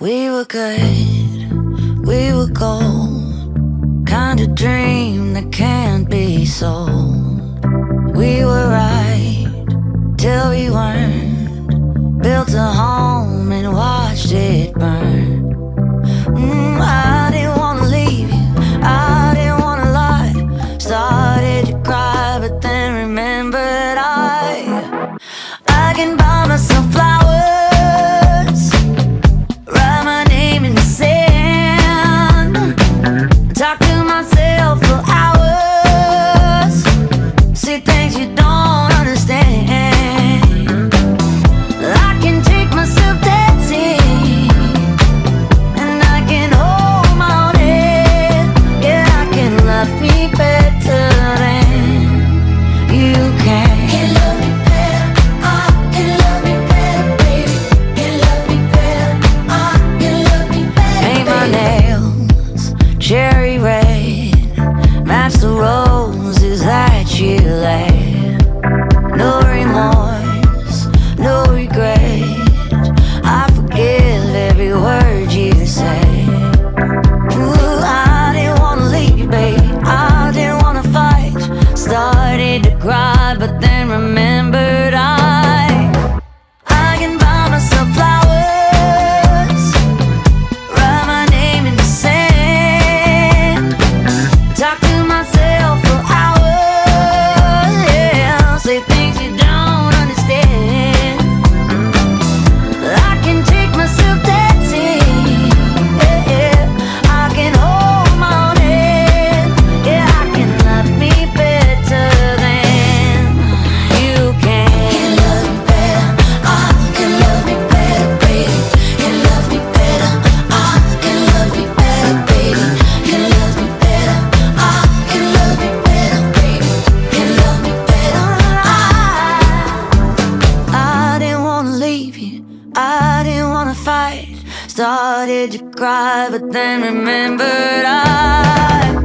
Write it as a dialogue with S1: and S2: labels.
S1: We were good, we were gold. Kind of dream that can't be sold. We were right till we weren't. Built a home and watched it burn. Mm, I didn't wanna leave you, I didn't wanna lie. Started to cry, but then remembered I I can buy myself. Why did you cry but then remembered I?